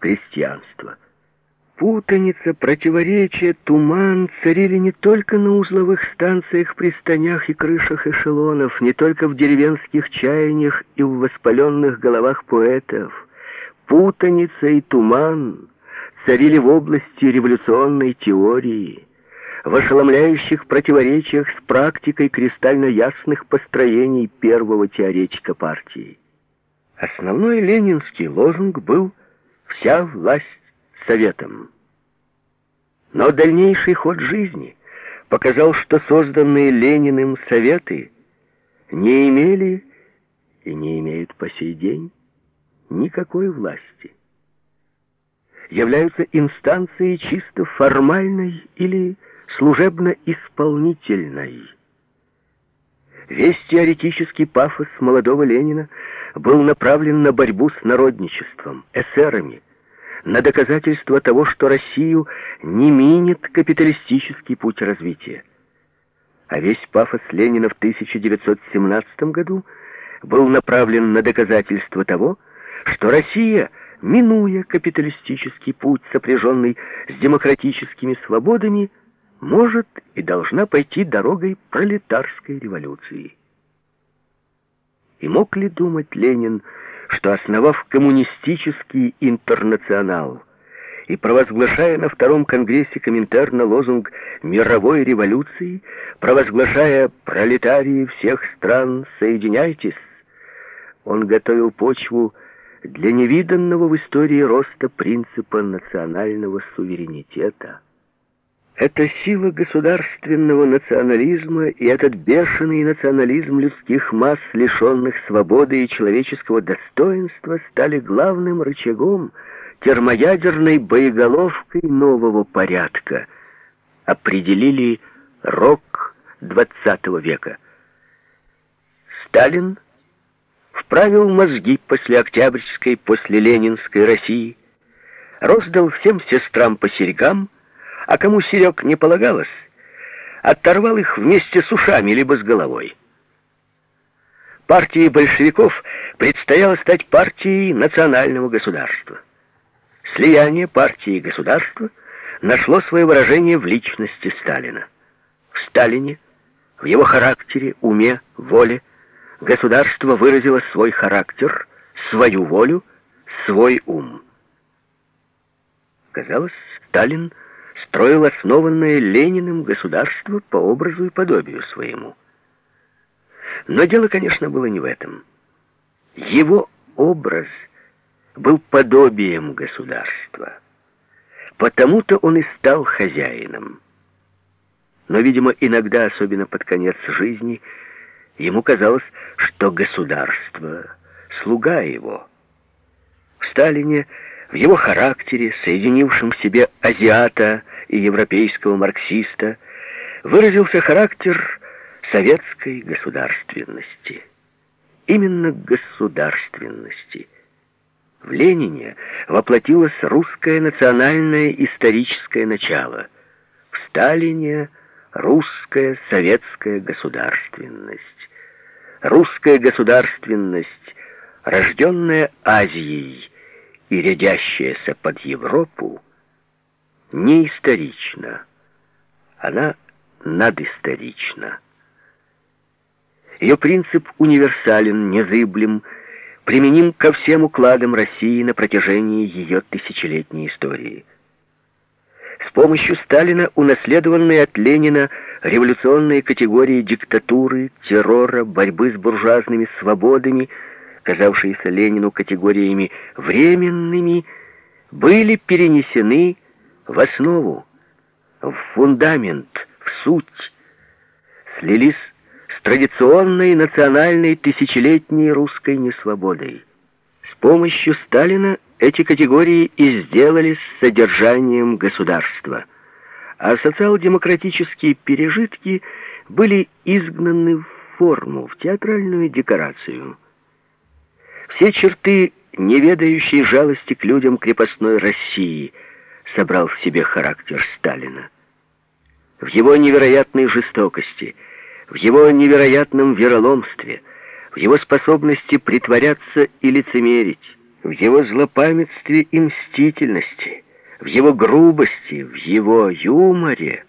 крестьянства. Путаница, противоречия, туман царили не только на узловых станциях, пристанях и крышах эшелонов, не только в деревенских чаяниях и в воспаленных головах поэтов. Путаница и туман царили в области революционной теории, в ошеломляющих противоречиях с практикой кристально ясных построений первого теоретика партии. Основной ленинский лозунг был «Вся власть советом». Но дальнейший ход жизни показал, что созданные Лениным советы не имели и не имеют по сей день никакой власти. Являются инстанцией чисто формальной или служебно-исполнительной. Весь теоретический пафос молодого Ленина был направлен на борьбу с народничеством, эсерами, на доказательство того, что Россию не минит капиталистический путь развития. А весь пафос Ленина в 1917 году был направлен на доказательство того, что Россия, минуя капиталистический путь, сопряженный с демократическими свободами, может и должна пойти дорогой пролетарской революции. И мог ли думать Ленин, что, основав коммунистический интернационал и провозглашая на Втором Конгрессе Коминтерна лозунг мировой революции, провозглашая «пролетарии всех стран, соединяйтесь», он готовил почву для невиданного в истории роста принципа национального суверенитета. Эта сила государственного национализма и этот бешеный национализм людских масс, лишенных свободы и человеческого достоинства, стали главным рычагом, термоядерной боеголовкой нового порядка, определили рок XX века. Сталин вправил мозги после Октябрьской, после Ленинской России, роздал всем сестрам по серьгам, а кому серег не полагалось, оторвал их вместе с ушами, либо с головой. Партии большевиков предстояло стать партией национального государства. Слияние партии и государства нашло свое выражение в личности Сталина. В Сталине, в его характере, уме, воле, государство выразило свой характер, свою волю, свой ум. Казалось, Сталин — строил основанное Лениным государство по образу и подобию своему. Но дело, конечно, было не в этом. Его образ был подобием государства. Потому-то он и стал хозяином. Но, видимо, иногда, особенно под конец жизни, ему казалось, что государство — слуга его. В Сталине в его характере, соединившем в себе азиата и европейского марксиста, выразился характер советской государственности. Именно государственности. В Ленине воплотилось русское национальное историческое начало. В Сталине русская советская государственность. Русская государственность, рожденная Азией, и рядящаяся под Европу, не исторична, она надисторична. Ее принцип универсален, незыблем, применим ко всем укладам России на протяжении ее тысячелетней истории. С помощью Сталина унаследованные от Ленина революционные категории диктатуры, террора, борьбы с буржуазными свободами – казавшиеся Ленину категориями временными, были перенесены в основу, в фундамент, в суть, слились с традиционной национальной тысячелетней русской несвободой. С помощью Сталина эти категории и сделались содержанием государства, а социал-демократические пережитки были изгнаны в форму, в театральную декорацию – все черты неведающей жалости к людям крепостной России собрал в себе характер Сталина. В его невероятной жестокости, в его невероятном вероломстве, в его способности притворяться и лицемерить, в его злопамятстве и мстительности, в его грубости, в его юморе.